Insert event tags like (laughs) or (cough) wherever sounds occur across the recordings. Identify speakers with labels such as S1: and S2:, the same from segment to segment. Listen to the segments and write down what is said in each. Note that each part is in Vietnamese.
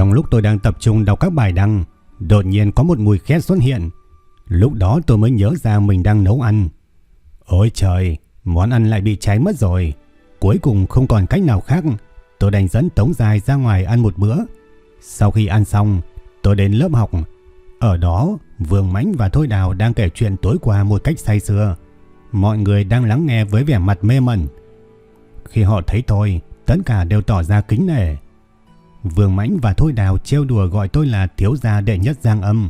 S1: Trong lúc tôi đang tập trung đọc các bài đăng, đột nhiên có một mùi khét xuất hiện. Lúc đó tôi mới nhớ ra mình đang nấu ăn. Ôi trời, món ăn lại bị cháy mất rồi. Cuối cùng không còn cách nào khác, tôi đành dẫn Tống Dài ra ngoài ăn một bữa. Sau khi ăn xong, tôi đến lớp học. Ở đó, Vương Mãnh và Thôi Đào đang kể chuyện tối qua một cách say sưa. Mọi người đang lắng nghe với vẻ mặt mê mẩn. Khi họ thấy tôi, tất cả đều tỏ ra kính nể. Vương Mãnh và Thôi Đào trêu đùa gọi tôi là thiếu gia đệ nhất Giang Âm,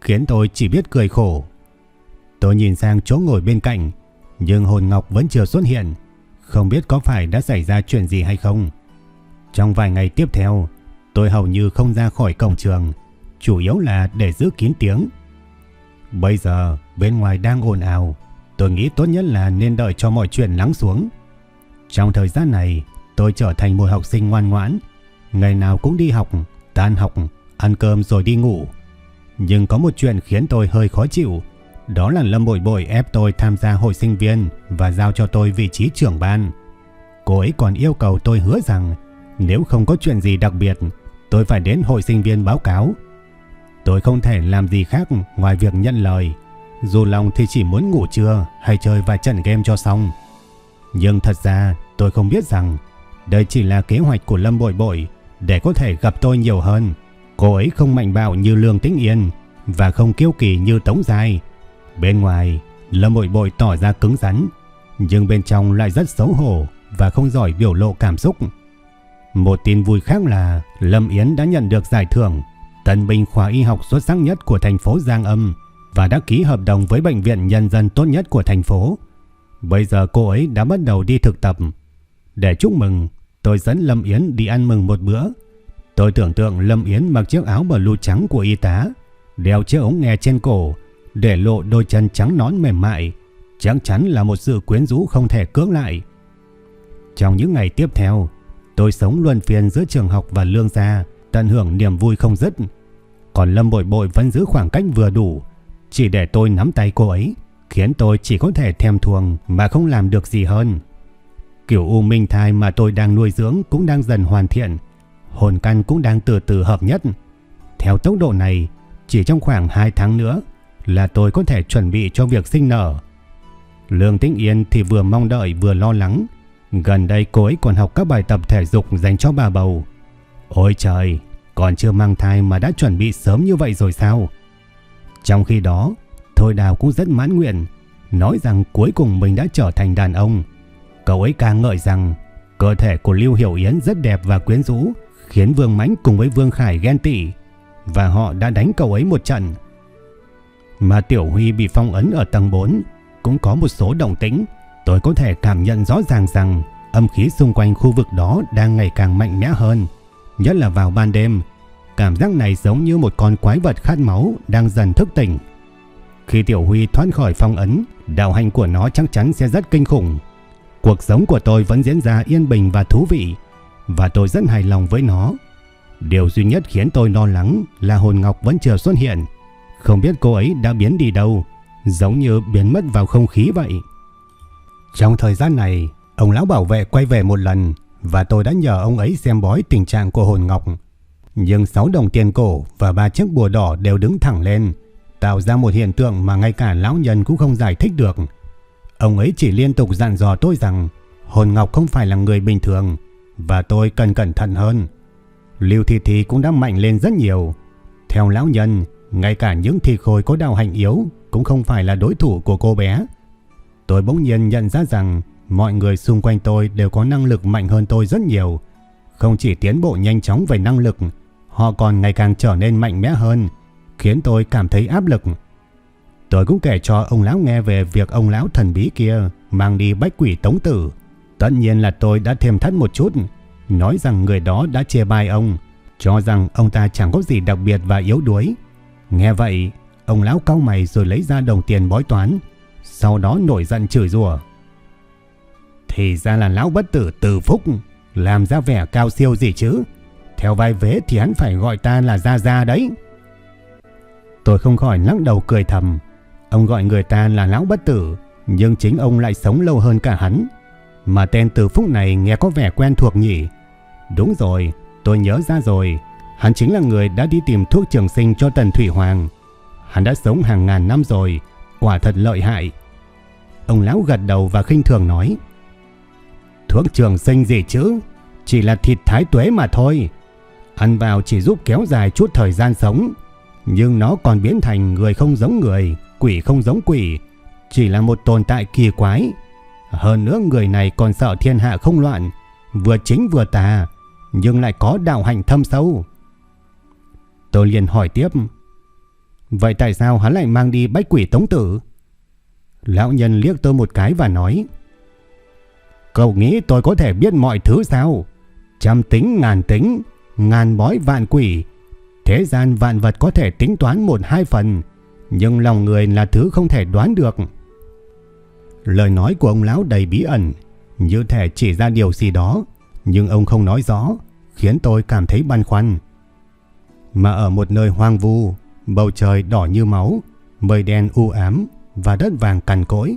S1: khiến tôi chỉ biết cười khổ. Tôi nhìn sang chỗ ngồi bên cạnh, nhưng hồn ngọc vẫn chưa xuất hiện, không biết có phải đã xảy ra chuyện gì hay không. Trong vài ngày tiếp theo, tôi hầu như không ra khỏi cổng trường, chủ yếu là để giữ kín tiếng. Bây giờ, bên ngoài đang ồn ào, tôi nghĩ tốt nhất là nên đợi cho mọi chuyện lắng xuống. Trong thời gian này, tôi trở thành một học sinh ngoan ngoãn, Ngày nào cũng đi học, tan học, ăn cơm rồi đi ngủ. Nhưng có một chuyện khiến tôi hơi khó chịu. Đó là Lâm Bội Bội ép tôi tham gia hội sinh viên và giao cho tôi vị trí trưởng ban. Cô ấy còn yêu cầu tôi hứa rằng nếu không có chuyện gì đặc biệt, tôi phải đến hội sinh viên báo cáo. Tôi không thể làm gì khác ngoài việc nhận lời. Dù lòng thì chỉ muốn ngủ trưa hay chơi vài trận game cho xong. Nhưng thật ra tôi không biết rằng đây chỉ là kế hoạch của Lâm Bội Bội để có thể gặp tôi nhiều hơn. Cô ấy không mạnh bạo như Lương Tĩnh Yên và không kiêu kỳ như Tống Giai. Bên ngoài, Lâm Bội Bội tỏ ra cứng rắn, nhưng bên trong lại rất xấu hổ và không giỏi biểu lộ cảm xúc. Một tin vui khác là Lâm Yến đã nhận được giải thưởng Tân binh khoa y học xuất sắc nhất của thành phố Giang Âm và đã ký hợp đồng với bệnh viện nhân dân tốt nhất của thành phố. Bây giờ cô ấy đã bắt đầu đi thực tập. Để chúc mừng, Tôi dẫn Lâm Yến đi ăn mừng một bữa. Tôi tưởng tượng Lâm Yến mặc chiếc áo bờ lụa trắng của y tá, đeo chiếc ống nghe trên cổ, để lộ đôi chân trắng nón mềm mại, chắc chắn là một sự quyến rũ không thể cưỡng lại. Trong những ngày tiếp theo, tôi sống luân phiên giữa trường học và lương gia, tận hưởng niềm vui không dứt. Còn Lâm Bội Bội vẫn giữ khoảng cách vừa đủ, chỉ để tôi nắm tay cô ấy, khiến tôi chỉ có thể thèm thuồng mà không làm được gì hơn. Kiểu u minh thai mà tôi đang nuôi dưỡng cũng đang dần hoàn thiện. Hồn căn cũng đang từ từ hợp nhất. Theo tốc độ này, chỉ trong khoảng 2 tháng nữa là tôi có thể chuẩn bị cho việc sinh nở. Lương Tĩnh Yên thì vừa mong đợi vừa lo lắng. Gần đây cô ấy còn học các bài tập thể dục dành cho bà bầu. Ôi trời, còn chưa mang thai mà đã chuẩn bị sớm như vậy rồi sao? Trong khi đó, Thôi Đào cũng rất mãn nguyện, nói rằng cuối cùng mình đã trở thành đàn ông. Cậu ấy ca ngợi rằng cơ thể của Lưu Hiểu Yến rất đẹp và quyến rũ, khiến Vương Mãnh cùng với Vương Khải ghen tị và họ đã đánh cậu ấy một trận. Mà Tiểu Huy bị phong ấn ở tầng 4 cũng có một số động tĩnh, tôi có thể cảm nhận rõ ràng rằng âm khí xung quanh khu vực đó đang ngày càng mạnh mẽ hơn, nhất là vào ban đêm. Cảm giác này giống như một con quái vật khát máu đang dần thức tỉnh. Khi Tiểu Huy thoát khỏi phong ấn, đạo hành của nó chắc chắn sẽ rất kinh khủng. Cuộc sống của tôi vẫn diễn ra yên bình và thú vị và tôi rất hài lòng với nó. Điều duy nhất khiến tôi lo lắng là hồn ngọc vẫn chưa xuất hiện. Không biết cô ấy đã biến đi đâu, giống như biến mất vào không khí vậy. Trong thời gian này, ông lão bảo vệ quay về một lần và tôi đã nhờ ông ấy xem bói tình trạng của hồn ngọc. Nhưng 6 đồng tiền cổ và ba chiếc bùa đỏ đều đứng thẳng lên, tạo ra một hiện tượng mà ngay cả lão nhân cũng không giải thích được. Ông ấy chỉ liên tục dặn dò tôi rằng Hồn Ngọc không phải là người bình thường và tôi cần cẩn thận hơn. Lưu Thi Thi cũng đã mạnh lên rất nhiều. Theo lão nhân, ngay cả những thi khôi có đạo hành yếu cũng không phải là đối thủ của cô bé. Tôi bỗng nhiên nhận ra rằng mọi người xung quanh tôi đều có năng lực mạnh hơn tôi rất nhiều. Không chỉ tiến bộ nhanh chóng về năng lực, họ còn ngày càng trở nên mạnh mẽ hơn, khiến tôi cảm thấy áp lực. Tôi cũng kể cho ông lão nghe về việc ông lão thần bí kia mang đi bách quỷ tống tử. Tất nhiên là tôi đã thêm thắt một chút, nói rằng người đó đã chê bai ông, cho rằng ông ta chẳng có gì đặc biệt và yếu đuối. Nghe vậy, ông lão cau mày rồi lấy ra đồng tiền bói toán, sau đó nổi giận chửi rủa. Thì ra là lão bất tử từ phúc, làm ra vẻ cao siêu gì chứ. Theo vai vế thì hắn phải gọi ta là Gia Gia đấy. Tôi không khỏi lắc đầu cười thầm. Ông gọi người ta là lão bất tử, nhưng chính ông lại sống lâu hơn cả hắn. Mà tên từ phúc này nghe có vẻ quen thuộc nhỉ. Đúng rồi, tôi nhớ ra rồi. Hắn chính là người đã đi tìm thuốc trường sinh cho Tần Thủy Hoàng. Hắn đã sống hàng ngàn năm rồi, quả thật lợi hại. Ông lão gật đầu và khinh thường nói. Thuốc trường sinh gì chứ? Chỉ là thịt thái tuế mà thôi. Ăn vào chỉ giúp kéo dài chút thời gian sống. Nhưng nó còn biến thành người không giống người, quỷ không giống quỷ. Chỉ là một tồn tại kỳ quái. Hơn nữa người này còn sợ thiên hạ không loạn. Vừa chính vừa tà. Nhưng lại có đạo hành thâm sâu. Tôi liền hỏi tiếp. Vậy tại sao hắn lại mang đi bách quỷ tống tử? Lão nhân liếc tôi một cái và nói. Cậu nghĩ tôi có thể biết mọi thứ sao? Trăm tính ngàn tính, ngàn bói vạn quỷ. Thế gian vạn vật có thể tính toán một hai phần, nhưng lòng người là thứ không thể đoán được. Lời nói của ông lão đầy bí ẩn, như thể chỉ ra điều gì đó, nhưng ông không nói rõ, khiến tôi cảm thấy băn khoăn. Mà ở một nơi hoang vu, bầu trời đỏ như máu, mây đen u ám và đất vàng cằn cỗi,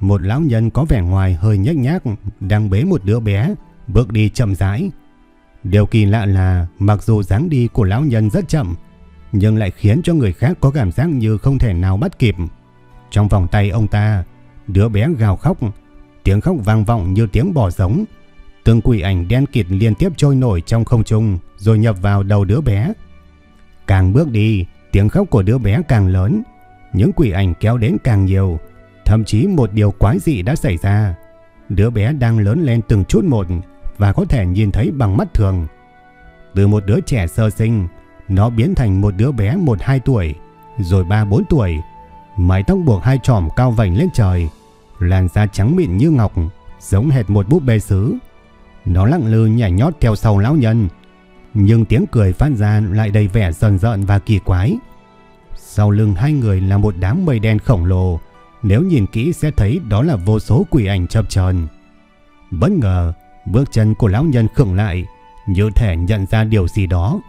S1: một lão nhân có vẻ ngoài hơi nhếch nhác đang bế một đứa bé, bước đi chậm rãi. Điều kỳ lạ là mặc dù dáng đi của lão nhân rất chậm, nhưng lại khiến cho người khác có cảm giác như không thể nào bắt kịp. Trong vòng tay ông ta, đứa bé gào khóc, tiếng khóc vang vọng như tiếng bò giống. Từng quỷ ảnh đen kịt liên tiếp trôi nổi trong không trung rồi nhập vào đầu đứa bé. Càng bước đi, tiếng khóc của đứa bé càng lớn, những quỷ ảnh kéo đến càng nhiều, Thậm chí một điều quái dị đã xảy ra. Đứa bé đang lớn lên từng chút một và có thể nhìn thấy bằng mắt thường. Từ một đứa trẻ sơ sinh, nó biến thành một đứa bé 1-2 tuổi, rồi 3-4 tuổi. Mái tóc buộc hai tròm cao vành lên trời, làn da trắng mịn như ngọc, giống hệt một búp bê sứ. Nó lặng lư nhảy nhót theo sau lão nhân, nhưng tiếng cười phát ra lại đầy vẻ rần rợn và kỳ quái. Sau lưng hai người là một đám mây đen khổng lồ, nếu nhìn kỹ sẽ thấy đó là vô số quỷ ảnh chập chờn. Bất ngờ, bước chân của lão nhân khựng lại, như thể nhận ra điều gì đó.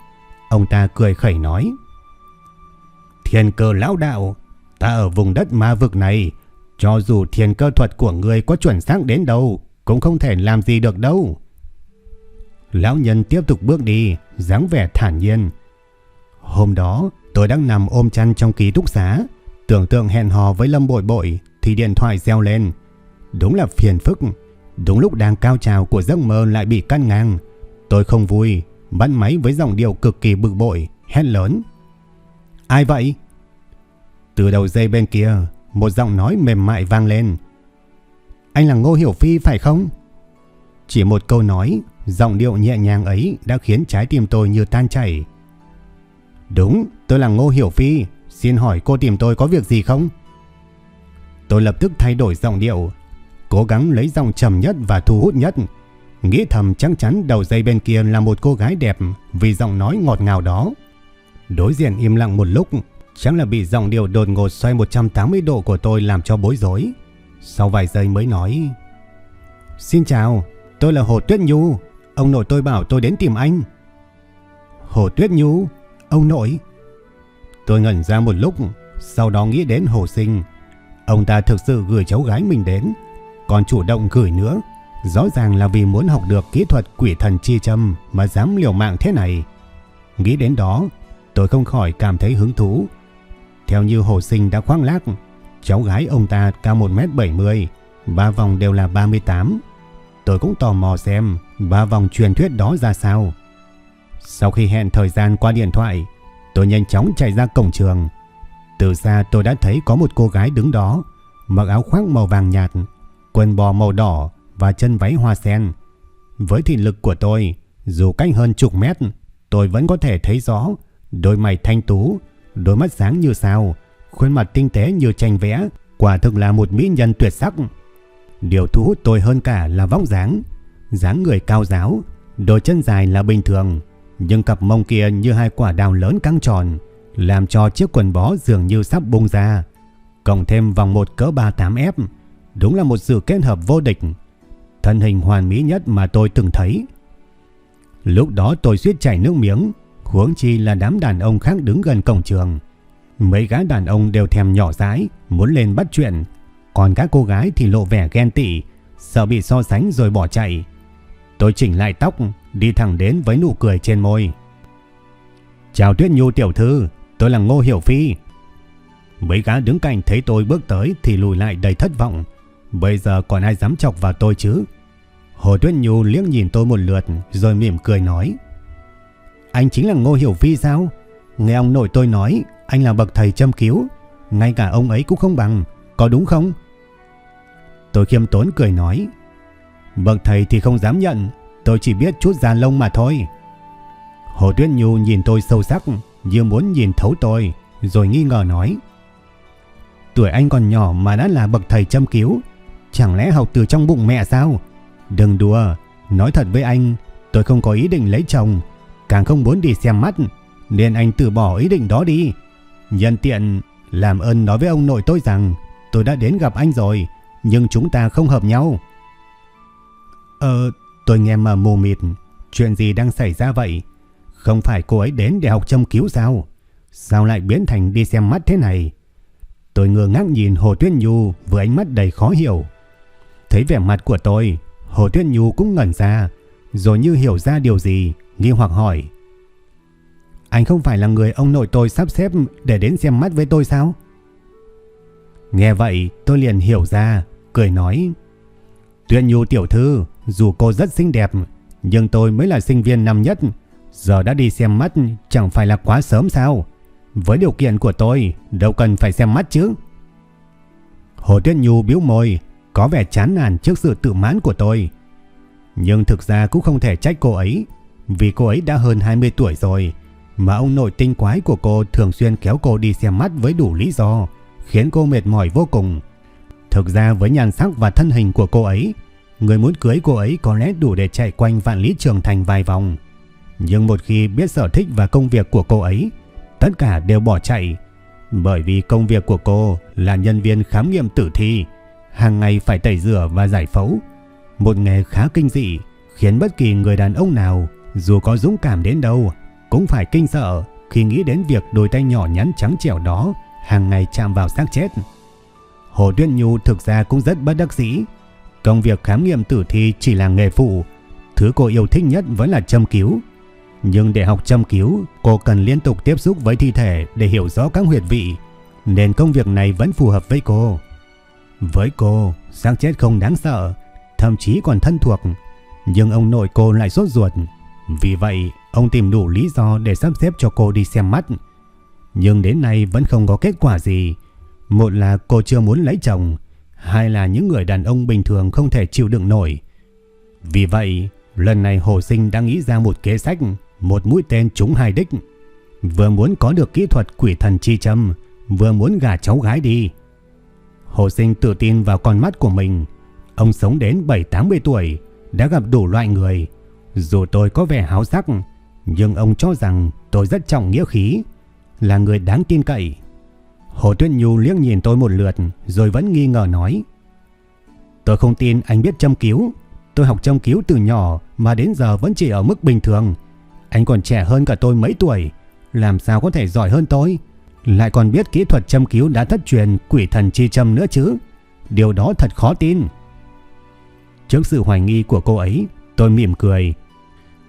S1: Ông ta cười khẩy nói. Thiên cơ lão đạo, ta ở vùng đất ma vực này, cho dù thiên cơ thuật của người có chuẩn xác đến đâu, cũng không thể làm gì được đâu. Lão nhân tiếp tục bước đi, dáng vẻ thản nhiên. Hôm đó, tôi đang nằm ôm chăn trong ký túc xá, Tưởng tượng hẹn hò với Lâm Bội Bội thì điện thoại reo lên. Đúng là phiền phức. Đúng lúc đang cao trào của giấc mơ lại bị cắt ngang. Tôi không vui, bắt máy với giọng điệu cực kỳ bực bội, hét lớn. Ai vậy? Từ đầu dây bên kia, một giọng nói mềm mại vang lên. Anh là Ngô Hiểu Phi phải không? Chỉ một câu nói, giọng điệu nhẹ nhàng ấy đã khiến trái tim tôi như tan chảy. Đúng, tôi là Ngô Hiểu Phi, Xin hỏi cô tìm tôi có việc gì không? Tôi lập tức thay đổi giọng điệu, cố gắng lấy giọng trầm nhất và thu hút nhất. Nghĩ thầm chắc chắn đầu dây bên kia là một cô gái đẹp vì giọng nói ngọt ngào đó. Đối diện im lặng một lúc, chắc là bị giọng điệu đột ngột xoay 180 độ của tôi làm cho bối rối. Sau vài giây mới nói Xin chào, tôi là Hồ Tuyết Nhu, ông nội tôi bảo tôi đến tìm anh. Hồ Tuyết Nhu, ông nội... Tôi ngẩn ra một lúc, sau đó nghĩ đến Hồ Sinh. Ông ta thực sự gửi cháu gái mình đến, còn chủ động gửi nữa. Rõ ràng là vì muốn học được kỹ thuật quỷ thần chi châm mà dám liều mạng thế này. Nghĩ đến đó, tôi không khỏi cảm thấy hứng thú. Theo như Hồ Sinh đã khoác lác, cháu gái ông ta cao 1m70, ba vòng đều là 38. Tôi cũng tò mò xem ba vòng truyền thuyết đó ra sao. Sau khi hẹn thời gian qua điện thoại, Tôi nhanh chóng chạy ra cổng trường. Từ xa tôi đã thấy có một cô gái đứng đó, mặc áo khoác màu vàng nhạt, quần bò màu đỏ và chân váy hoa sen. Với thị lực của tôi, dù cách hơn chục mét, tôi vẫn có thể thấy rõ đôi mày thanh tú, đôi mắt sáng như sao, khuôn mặt tinh tế như tranh vẽ, quả thực là một mỹ nhân tuyệt sắc. Điều thu hút tôi hơn cả là vóc dáng, dáng người cao giáo, đôi chân dài là bình thường, nhưng cặp mông kia như hai quả đào lớn căng tròn, làm cho chiếc quần bó dường như sắp bung ra. Cộng thêm vòng một cỡ 38F, đúng là một sự kết hợp vô địch. Thân hình hoàn mỹ nhất mà tôi từng thấy. Lúc đó tôi suýt chảy nước miếng, huống chi là đám đàn ông khác đứng gần cổng trường. Mấy gái đàn ông đều thèm nhỏ dãi, muốn lên bắt chuyện, còn các cô gái thì lộ vẻ ghen tị, sợ bị so sánh rồi bỏ chạy. Tôi chỉnh lại tóc, đi thẳng đến với nụ cười trên môi. Chào Tuyết Nhu tiểu thư, tôi là Ngô Hiểu Phi. Mấy gã đứng cạnh thấy tôi bước tới thì lùi lại đầy thất vọng. Bây giờ còn ai dám chọc vào tôi chứ? Hồ Tuyết Nhu liếc nhìn tôi một lượt, rồi mỉm cười nói. Anh chính là Ngô Hiểu vi sao? Nghe ông nội tôi nói, anh là bậc thầy châm cứu. Ngay cả ông ấy cũng không bằng. Có đúng không? Tôi khiêm tốn cười nói. Bậc thầy thì không dám nhận. Tôi chỉ biết chút da lông mà thôi. Hồ Tuyết Nhu nhìn tôi sâu sắc, như muốn nhìn thấu tôi, rồi nghi ngờ nói. Tuổi anh còn nhỏ mà đã là bậc thầy châm cứu. Chẳng lẽ học từ trong bụng mẹ sao? Đừng đùa, nói thật với anh, tôi không có ý định lấy chồng, càng không muốn đi xem mắt, nên anh từ bỏ ý định đó đi. Nhân tiện, làm ơn nói với ông nội tôi rằng tôi đã đến gặp anh rồi, nhưng chúng ta không hợp nhau. Ờ, tôi nghe mà mù mịt, chuyện gì đang xảy ra vậy? Không phải cô ấy đến để học châm cứu sao? Sao lại biến thành đi xem mắt thế này? Tôi ngơ ngác nhìn Hồ Tuyết Nhu với ánh mắt đầy khó hiểu. Thấy vẻ mặt của tôi, Hồ Tuyết Nhu cũng ngẩn ra, rồi như hiểu ra điều gì, nghi hoặc hỏi. Anh không phải là người ông nội tôi sắp xếp để đến xem mắt với tôi sao? Nghe vậy tôi liền hiểu ra, cười nói. Tuyết Nhu tiểu thư, dù cô rất xinh đẹp, nhưng tôi mới là sinh viên năm nhất. Giờ đã đi xem mắt chẳng phải là quá sớm sao? Với điều kiện của tôi, đâu cần phải xem mắt chứ. Hồ Tuyết Nhu biếu môi, có vẻ chán nản trước sự tự mãn của tôi. Nhưng thực ra cũng không thể trách cô ấy, vì cô ấy đã hơn 20 tuổi rồi, mà ông nội tinh quái của cô thường xuyên kéo cô đi xem mắt với đủ lý do, khiến cô mệt mỏi vô cùng. Thực ra với nhan sắc và thân hình của cô ấy, người muốn cưới cô ấy có lẽ đủ để chạy quanh vạn lý trường thành vài vòng. Nhưng một khi biết sở thích và công việc của cô ấy, tất cả đều bỏ chạy. Bởi vì công việc của cô là nhân viên khám nghiệm tử thi, hàng ngày phải tẩy rửa và giải phẫu. Một nghề khá kinh dị, khiến bất kỳ người đàn ông nào, dù có dũng cảm đến đâu, cũng phải kinh sợ khi nghĩ đến việc đôi tay nhỏ nhắn trắng trẻo đó hàng ngày chạm vào xác chết. Hồ Tuyên Nhu thực ra cũng rất bất đắc dĩ. Công việc khám nghiệm tử thi chỉ là nghề phụ, thứ cô yêu thích nhất vẫn là châm cứu. Nhưng để học châm cứu, cô cần liên tục tiếp xúc với thi thể để hiểu rõ các huyệt vị, nên công việc này vẫn phù hợp với cô. Với cô, xác chết không đáng sợ, thậm chí còn thân thuộc, nhưng ông nội cô lại sốt ruột. Vì vậy, ông tìm đủ lý do để sắp xếp cho cô đi xem mắt. Nhưng đến nay vẫn không có kết quả gì. Một là cô chưa muốn lấy chồng, hai là những người đàn ông bình thường không thể chịu đựng nổi. Vì vậy, lần này Hồ Sinh đã nghĩ ra một kế sách, một mũi tên trúng hai đích. Vừa muốn có được kỹ thuật quỷ thần chi châm, vừa muốn gả cháu gái đi. Hồ Sinh tự tin vào con mắt của mình. Ông sống đến 7-80 tuổi, đã gặp đủ loại người. Dù tôi có vẻ háo sắc, nhưng ông cho rằng tôi rất trọng nghĩa khí, là người đáng tin cậy. Hồ Tuyết Nhu liếc nhìn tôi một lượt rồi vẫn nghi ngờ nói. Tôi không tin anh biết châm cứu. Tôi học châm cứu từ nhỏ mà đến giờ vẫn chỉ ở mức bình thường. Anh còn trẻ hơn cả tôi mấy tuổi. Làm sao có thể giỏi hơn tôi? Lại còn biết kỹ thuật châm cứu đã thất truyền quỷ thần chi châm nữa chứ. Điều đó thật khó tin. Trước sự hoài nghi của cô ấy, tôi mỉm cười.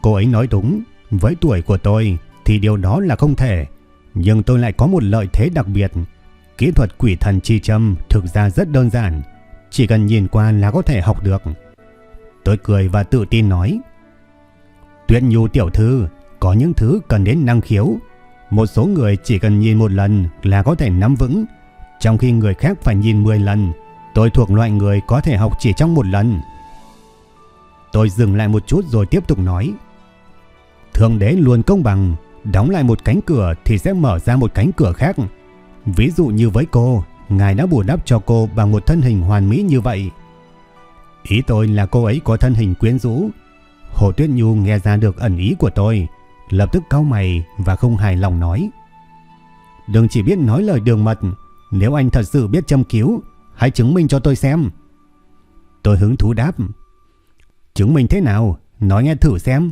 S1: Cô ấy nói đúng, với tuổi của tôi thì điều đó là không thể. Nhưng tôi lại có một lợi thế đặc biệt. Kỹ thuật quỷ thần chi châm thực ra rất đơn giản. Chỉ cần nhìn qua là có thể học được. Tôi cười và tự tin nói. Tuyết nhu tiểu thư, có những thứ cần đến năng khiếu. Một số người chỉ cần nhìn một lần là có thể nắm vững. Trong khi người khác phải nhìn 10 lần. Tôi thuộc loại người có thể học chỉ trong một lần. Tôi dừng lại một chút rồi tiếp tục nói. Thượng đế luôn công bằng, đóng lại một cánh cửa thì sẽ mở ra một cánh cửa khác. Ví dụ như với cô, ngài đã bù đắp cho cô bằng một thân hình hoàn mỹ như vậy. Ý tôi là cô ấy có thân hình quyến rũ. Hồ Tuyết Nhu nghe ra được ẩn ý của tôi, lập tức cau mày và không hài lòng nói. Đừng chỉ biết nói lời đường mật, nếu anh thật sự biết châm cứu, hãy chứng minh cho tôi xem. Tôi hứng thú đáp. Chứng minh thế nào? Nói nghe thử xem.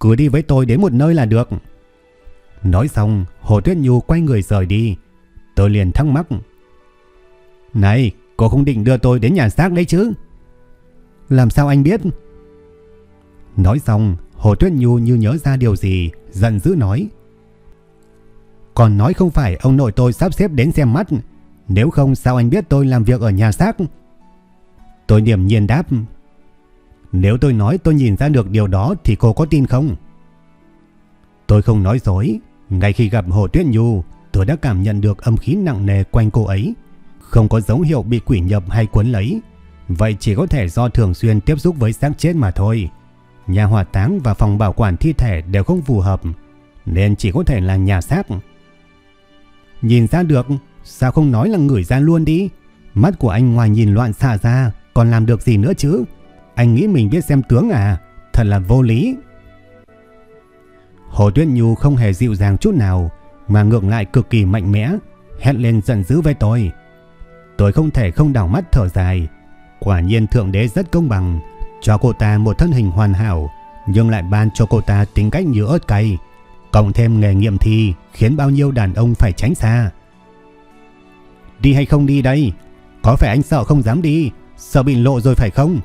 S1: Cứ đi với tôi đến một nơi là được. Nói xong, Hồ Tuyết Nhu quay người rời đi. Tôi liền thắc mắc. Này, cô không định đưa tôi đến nhà xác đấy chứ? Làm sao anh biết? Nói xong, Hồ Tuyết Nhu như nhớ ra điều gì, giận dữ nói. Còn nói không phải ông nội tôi sắp xếp đến xem mắt, nếu không sao anh biết tôi làm việc ở nhà xác? Tôi điểm nhiên đáp. Nếu tôi nói tôi nhìn ra được điều đó thì cô có tin không? Tôi không nói dối. Ngay khi gặp Hồ Tuyết Nhu, tôi đã cảm nhận được âm khí nặng nề quanh cô ấy. Không có dấu hiệu bị quỷ nhập hay cuốn lấy. Vậy chỉ có thể do thường xuyên tiếp xúc với xác chết mà thôi. Nhà hỏa táng và phòng bảo quản thi thể đều không phù hợp. Nên chỉ có thể là nhà xác. Nhìn ra được, sao không nói là người ra luôn đi? Mắt của anh ngoài nhìn loạn xạ ra, còn làm được gì nữa chứ? Anh nghĩ mình biết xem tướng à? Thật là vô lý. Hồ Tuyết Nhu không hề dịu dàng chút nào, mà ngược lại cực kỳ mạnh mẽ, hét lên giận dữ với tôi. Tôi không thể không đảo mắt thở dài. Quả nhiên Thượng Đế rất công bằng, cho cô ta một thân hình hoàn hảo, nhưng lại ban cho cô ta tính cách như ớt cay. Cộng thêm nghề nghiệm thi khiến bao nhiêu đàn ông phải tránh xa. Đi hay không đi đây? Có phải anh sợ không dám đi? Sợ bị lộ rồi phải không?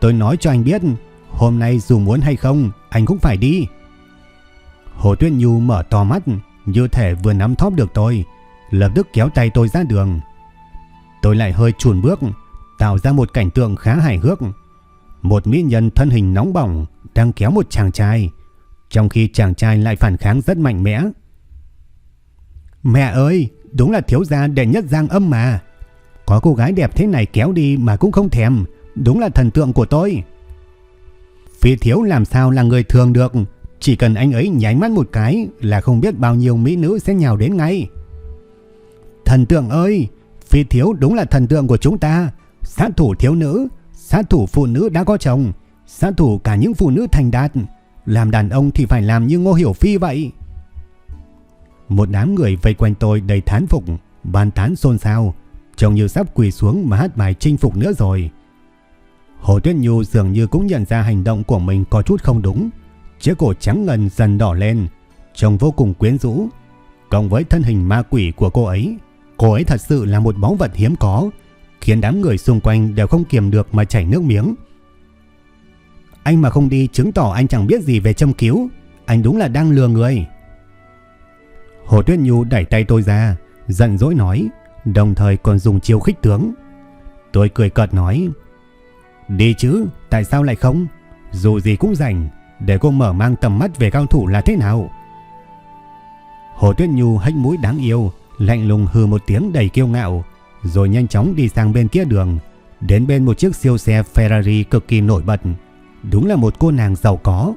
S1: Tôi nói cho anh biết, hôm nay dù muốn hay không, anh cũng phải đi. Hồ Tuyết Nhu mở to mắt, như thể vừa nắm thóp được tôi, lập tức kéo tay tôi ra đường. Tôi lại hơi chuồn bước, tạo ra một cảnh tượng khá hài hước. Một mỹ nhân thân hình nóng bỏng đang kéo một chàng trai, trong khi chàng trai lại phản kháng rất mạnh mẽ. Mẹ ơi, đúng là thiếu gia đệ nhất giang âm mà. Có cô gái đẹp thế này kéo đi mà cũng không thèm, đúng là thần tượng của tôi. Phi thiếu làm sao là người thường được, chỉ cần anh ấy nháy mắt một cái là không biết bao nhiêu mỹ nữ sẽ nhào đến ngay. Thần tượng ơi, phi thiếu đúng là thần tượng của chúng ta, sát thủ thiếu nữ, sát thủ phụ nữ đã có chồng, sát thủ cả những phụ nữ thành đạt, làm đàn ông thì phải làm như Ngô Hiểu Phi vậy. Một đám người vây quanh tôi đầy thán phục, bàn tán xôn xao, trông như sắp quỳ xuống mà hát bài chinh phục nữa rồi. Hồ Tuyết Nhu dường như cũng nhận ra hành động của mình có chút không đúng. Chiếc cổ trắng ngần dần đỏ lên, trông vô cùng quyến rũ. Cộng với thân hình ma quỷ của cô ấy, cô ấy thật sự là một báu vật hiếm có, khiến đám người xung quanh đều không kiềm được mà chảy nước miếng. Anh mà không đi chứng tỏ anh chẳng biết gì về châm cứu, anh đúng là đang lừa người. Hồ Tuyết Nhu đẩy tay tôi ra, giận dỗi nói, đồng thời còn dùng chiêu khích tướng. Tôi cười cợt nói, đi chứ, tại sao lại không? Dù gì cũng rảnh, để cô mở mang tầm mắt về cao thủ là thế nào. Hồ Tuyết Nhu hách mũi đáng yêu, lạnh lùng hừ một tiếng đầy kiêu ngạo, rồi nhanh chóng đi sang bên kia đường, đến bên một chiếc siêu xe Ferrari cực kỳ nổi bật. Đúng là một cô nàng giàu có.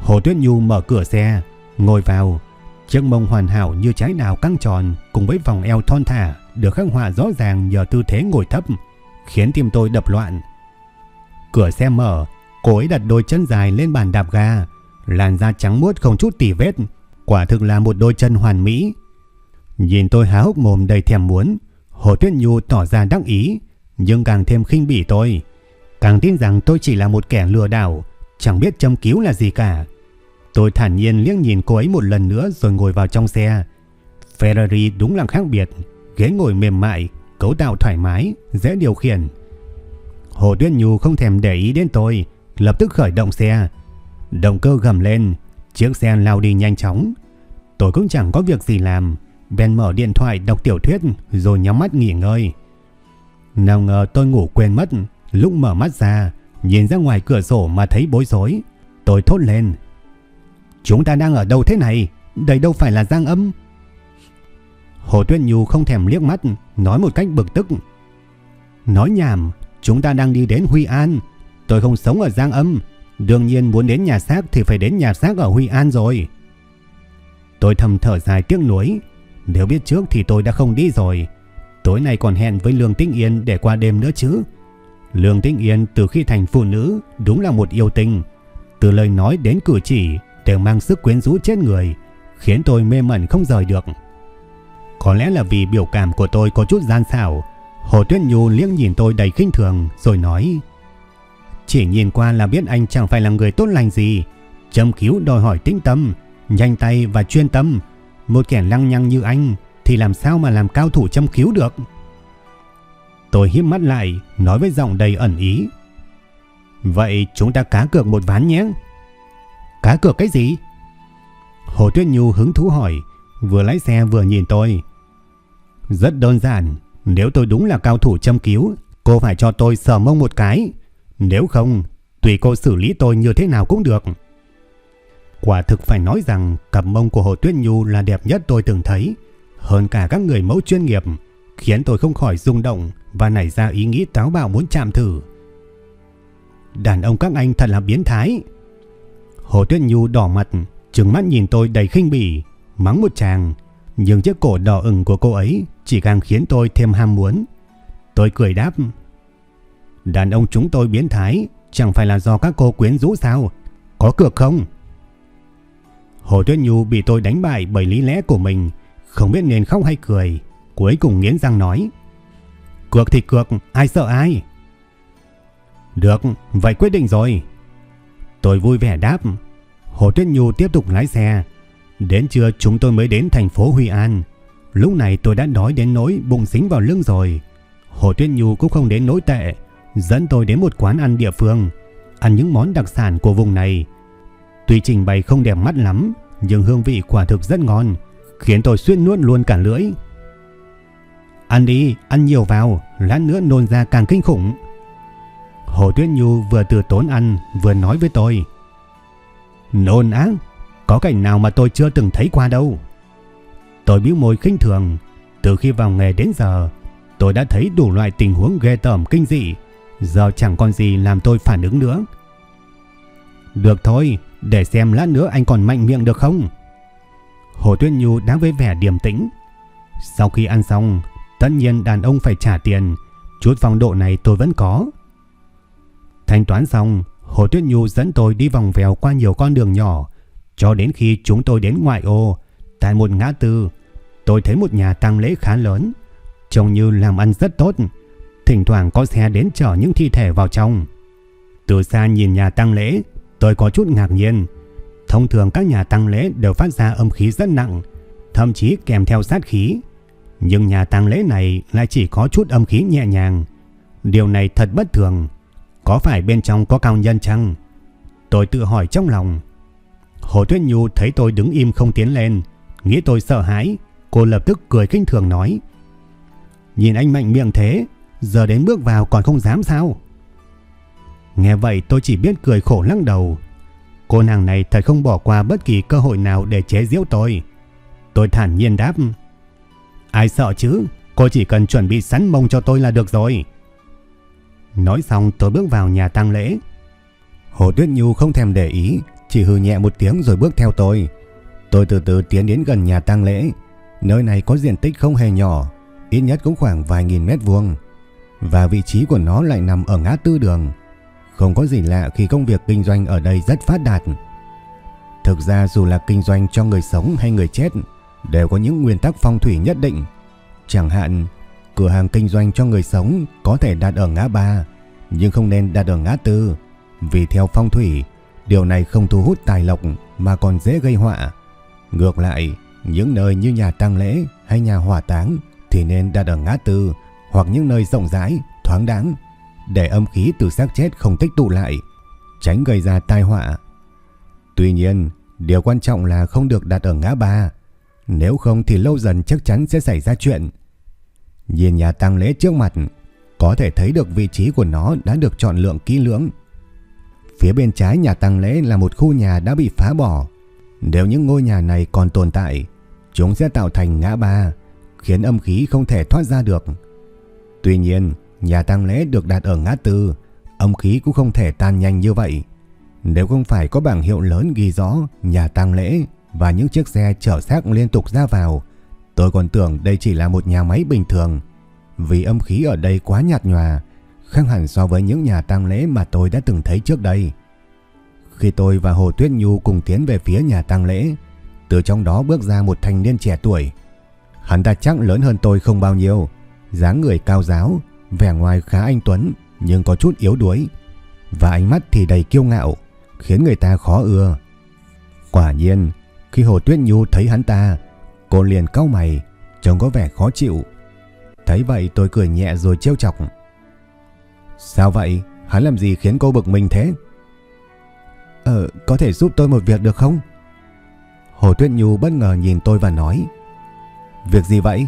S1: Hồ Tuyết Nhu mở cửa xe, ngồi vào, chiếc mông hoàn hảo như trái đào căng tròn cùng với vòng eo thon thả được khắc họa rõ ràng nhờ tư thế ngồi thấp, khiến tim tôi đập loạn. Cửa xe mở, cô ấy đặt đôi chân dài lên bàn đạp ga, làn da trắng muốt không chút tỉ vết, quả thực là một đôi chân hoàn mỹ. Nhìn tôi há hốc mồm đầy thèm muốn, Hồ Tuyết Nhu tỏ ra đắc ý, nhưng càng thêm khinh bỉ tôi. Càng tin rằng tôi chỉ là một kẻ lừa đảo, chẳng biết châm cứu là gì cả. Tôi thản nhiên liếc nhìn cô ấy một lần nữa rồi ngồi vào trong xe. Ferrari đúng là khác biệt, ghế ngồi mềm mại, cấu tạo thoải mái, dễ điều khiển. Hồ Tuyết Nhu không thèm để ý đến tôi, lập tức khởi động xe. Động cơ gầm lên, chiếc xe lao đi nhanh chóng. Tôi cũng chẳng có việc gì làm, bèn mở điện thoại đọc tiểu thuyết rồi nhắm mắt nghỉ ngơi. Nào ngờ tôi ngủ quên mất, lúc mở mắt ra, nhìn ra ngoài cửa sổ mà thấy bối rối. Tôi thốt lên. Chúng ta đang ở đâu thế này? Đây đâu phải là giang âm. Hồ Tuyết Nhu không thèm liếc mắt, nói một cách bực tức. Nói nhảm, chúng ta đang đi đến Huy An. Tôi không sống ở giang âm, Đương nhiên muốn đến nhà xác thì phải đến nhà xác ở Huy An rồi. Tôi thầm thở dài tiếc nuối. Nếu biết trước thì tôi đã không đi rồi. Tối nay còn hẹn với Lương Tĩnh Yên để qua đêm nữa chứ. Lương Tĩnh Yên từ khi thành phụ nữ đúng là một yêu tinh. Từ lời nói đến cử chỉ đều mang sức quyến rũ chết người, khiến tôi mê mẩn không rời được. Có lẽ là vì biểu cảm của tôi có chút gian xảo, Hồ Tuyết Nhu liếc nhìn tôi đầy khinh thường rồi nói Chỉ nhìn qua là biết anh chẳng phải là người tốt lành gì, châm cứu đòi hỏi tĩnh tâm, nhanh tay và chuyên tâm. Một kẻ lăng nhăng như anh thì làm sao mà làm cao thủ châm cứu được. Tôi hiếp mắt lại, nói với giọng đầy ẩn ý. Vậy chúng ta cá cược một ván nhé. Cá cược cái gì? Hồ Tuyết Nhu hứng thú hỏi, vừa lái xe vừa nhìn tôi. Rất đơn giản, nếu tôi đúng là cao thủ châm cứu, cô phải cho tôi sờ mông một cái. Nếu không, tùy cô xử lý tôi như thế nào cũng được. Quả thực phải nói rằng cặp mông của Hồ Tuyết Nhu là đẹp nhất tôi từng thấy, hơn cả các người mẫu chuyên nghiệp, khiến tôi không khỏi rung động và nảy ra ý nghĩ táo bạo muốn chạm thử. Đàn ông các anh thật là biến thái. Hồ Tuyết Nhu đỏ mặt, trừng mắt nhìn tôi đầy khinh bỉ, mắng một chàng, nhưng chiếc cổ đỏ ửng của cô ấy chỉ càng khiến tôi thêm ham muốn. Tôi cười đáp. Đàn ông chúng tôi biến thái, chẳng phải là do các cô quyến rũ sao? Có cược không? Hồ Tuyết Nhu bị tôi đánh bại bởi lý lẽ của mình, không biết nên khóc hay cười. Cuối cùng nghiến răng nói. Cược thì cược, ai sợ ai? Được, vậy quyết định rồi. Tôi vui vẻ đáp. Hồ Tuyết Nhu tiếp tục lái xe. Đến trưa chúng tôi mới đến thành phố Huy An. Lúc này tôi đã đói đến nỗi bụng xính vào lưng rồi. Hồ Tuyết Nhu cũng không đến nỗi tệ. Dẫn tôi đến một quán ăn địa phương. Ăn những món đặc sản của vùng này. Tuy trình bày không đẹp mắt lắm. Nhưng hương vị quả thực rất ngon. Khiến tôi suýt nuốt luôn cả lưỡi. Ăn đi, ăn nhiều vào. Lát nữa nôn ra càng kinh khủng. Hồ Tuyết Nhu vừa từ tốn ăn vừa nói với tôi. Nôn ác, có cảnh nào mà tôi chưa từng thấy qua đâu. Tôi bĩu môi khinh thường, từ khi vào nghề đến giờ, tôi đã thấy đủ loại tình huống ghê tởm kinh dị, giờ chẳng còn gì làm tôi phản ứng nữa. Được thôi, để xem lát nữa anh còn mạnh miệng được không? Hồ Tuyết Nhu đã với vẻ điềm tĩnh. Sau khi ăn xong, tất nhiên đàn ông phải trả tiền, chút phong độ này tôi vẫn có. Thanh toán xong, Hồ Tuyết Nhu dẫn tôi đi vòng vèo qua nhiều con đường nhỏ, cho đến khi chúng tôi đến ngoại ô, tại một ngã tư, tôi thấy một nhà tang lễ khá lớn, trông như làm ăn rất tốt, thỉnh thoảng có xe đến chở những thi thể vào trong. Từ xa nhìn nhà tang lễ, tôi có chút ngạc nhiên. Thông thường các nhà tang lễ đều phát ra âm khí rất nặng, thậm chí kèm theo sát khí. Nhưng nhà tang lễ này lại chỉ có chút âm khí nhẹ nhàng. Điều này thật bất thường. Có phải bên trong có cao nhân chăng? Tôi tự hỏi trong lòng. Hồ Tuyết Nhu thấy tôi đứng im không tiến lên, nghĩ tôi sợ hãi, cô lập tức cười kinh thường nói. Nhìn anh mạnh miệng thế, giờ đến bước vào còn không dám sao? Nghe vậy tôi chỉ biết cười khổ lắc đầu. Cô nàng này thật không bỏ qua bất kỳ cơ hội nào để chế giễu tôi. Tôi thản nhiên đáp. Ai sợ chứ, cô chỉ cần chuẩn bị sẵn mông cho tôi là được rồi. Nói xong tôi bước vào nhà tang lễ. Hồ Tuyết Nhu không thèm để ý, chỉ hừ nhẹ một tiếng rồi bước theo tôi. Tôi từ từ tiến đến gần nhà tang lễ. Nơi này có diện tích không hề nhỏ, ít nhất cũng khoảng vài nghìn mét vuông. Và vị trí của nó lại nằm ở ngã tư đường. Không có gì lạ khi công việc kinh doanh ở đây rất phát đạt. Thực ra dù là kinh doanh cho người sống hay người chết, đều có những nguyên tắc phong thủy nhất định. Chẳng hạn, cửa hàng kinh doanh cho người sống có thể đặt ở ngã ba, nhưng không nên đặt ở ngã tư, vì theo phong thủy, điều này không thu hút tài lộc mà còn dễ gây họa. Ngược lại, những nơi như nhà tang lễ hay nhà hỏa táng thì nên đặt ở ngã tư hoặc những nơi rộng rãi, thoáng đãng để âm khí từ xác chết không tích tụ lại, tránh gây ra tai họa. Tuy nhiên, điều quan trọng là không được đặt ở ngã ba, nếu không thì lâu dần chắc chắn sẽ xảy ra chuyện. Nhìn nhà tang lễ trước mặt, có thể thấy được vị trí của nó đã được chọn lựa kỹ lưỡng. Phía bên trái nhà tang lễ là một khu nhà đã bị phá bỏ. Nếu những ngôi nhà này còn tồn tại, chúng sẽ tạo thành ngã ba, khiến âm khí không thể thoát ra được. Tuy nhiên, nhà tang lễ được đặt ở ngã tư, âm khí cũng không thể tan nhanh như vậy. Nếu không phải có bảng hiệu lớn ghi rõ nhà tang lễ và những chiếc xe chở xác liên tục ra vào, tôi còn tưởng đây chỉ là một nhà máy bình thường. Vì âm khí ở đây quá nhạt nhòa, khác hẳn so với những nhà tang lễ mà tôi đã từng thấy trước đây. Khi tôi và Hồ Tuyết Nhu cùng tiến về phía nhà tang lễ, từ trong đó bước ra một thanh niên trẻ tuổi. Hắn ta chắc lớn hơn tôi không bao nhiêu, dáng người cao giáo, vẻ ngoài khá anh tuấn nhưng có chút yếu đuối, và ánh mắt thì đầy kiêu ngạo, khiến người ta khó ưa. Quả nhiên, khi Hồ Tuyết Nhu thấy hắn ta, cô liền cau mày, trông có vẻ khó chịu. Thấy vậy tôi cười nhẹ rồi trêu chọc. Sao vậy? Hắn làm gì khiến cô bực mình thế? Ờ, có thể giúp tôi một việc được không? Hồ Tuyết Nhu bất ngờ nhìn tôi và nói. Việc gì vậy?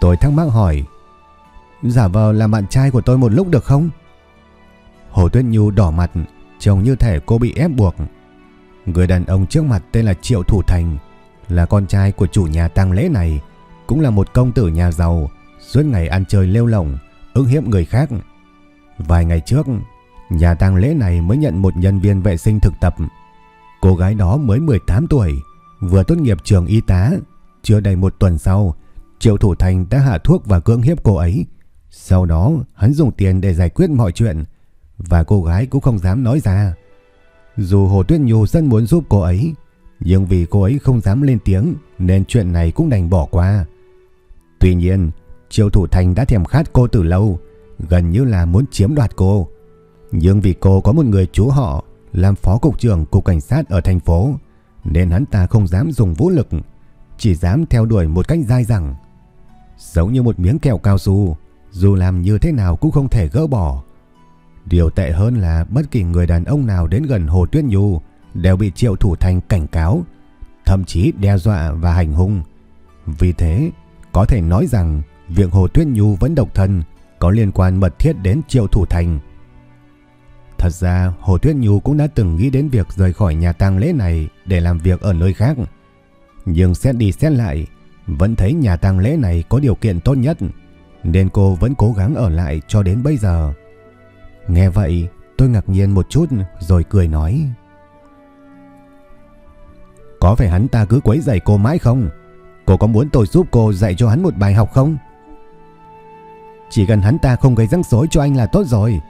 S1: Tôi thắc mắc hỏi. Giả vờ làm bạn trai của tôi một lúc được không? Hồ Tuyết Nhu đỏ mặt, trông như thể cô bị ép buộc. Người đàn ông trước mặt tên là Triệu Thủ Thành, là con trai của chủ nhà tang lễ này, cũng là một công tử nhà giàu, suốt ngày ăn chơi lêu lỏng, ứng hiếp người khác. Vài ngày trước, nhà tang lễ này mới nhận một nhân viên vệ sinh thực tập. Cô gái đó mới 18 tuổi, vừa tốt nghiệp trường y tá, chưa đầy một tuần sau, Triệu Thủ Thành đã hạ thuốc và cưỡng hiếp cô ấy. Sau đó, hắn dùng tiền để giải quyết mọi chuyện, và cô gái cũng không dám nói ra. Dù Hồ Tuyết Nhu rất muốn giúp cô ấy, nhưng vì cô ấy không dám lên tiếng nên chuyện này cũng đành bỏ qua. Tuy nhiên, triều Thủ Thành đã thèm khát cô từ lâu, gần như là muốn chiếm đoạt cô. Nhưng vì cô có một người chú họ làm phó cục trưởng cục cảnh sát ở thành phố, nên hắn ta không dám dùng vũ lực, chỉ dám theo đuổi một cách dai dẳng. Giống như một miếng kẹo cao su, dù làm như thế nào cũng không thể gỡ bỏ. Điều tệ hơn là bất kỳ người đàn ông nào đến gần Hồ Tuyết Nhu đều bị Triệu Thủ Thành cảnh cáo, thậm chí đe dọa và hành hung. Vì thế, có thể nói rằng việc Hồ Tuyết Nhu vẫn độc thân có liên quan mật thiết đến Triệu Thủ Thành. Thật ra Hồ Tuyết Nhu cũng đã từng nghĩ đến việc rời khỏi nhà tang lễ này để làm việc ở nơi khác. Nhưng xét đi xét lại, vẫn thấy nhà tang lễ này có điều kiện tốt nhất, nên cô vẫn cố gắng ở lại cho đến bây giờ. Nghe vậy, tôi ngạc nhiên một chút rồi cười nói. Có phải hắn ta cứ quấy dậy cô mãi không? Cô có muốn tôi giúp cô dạy cho hắn một bài học không? Chỉ cần hắn ta không gây răng rối cho anh là tốt rồi.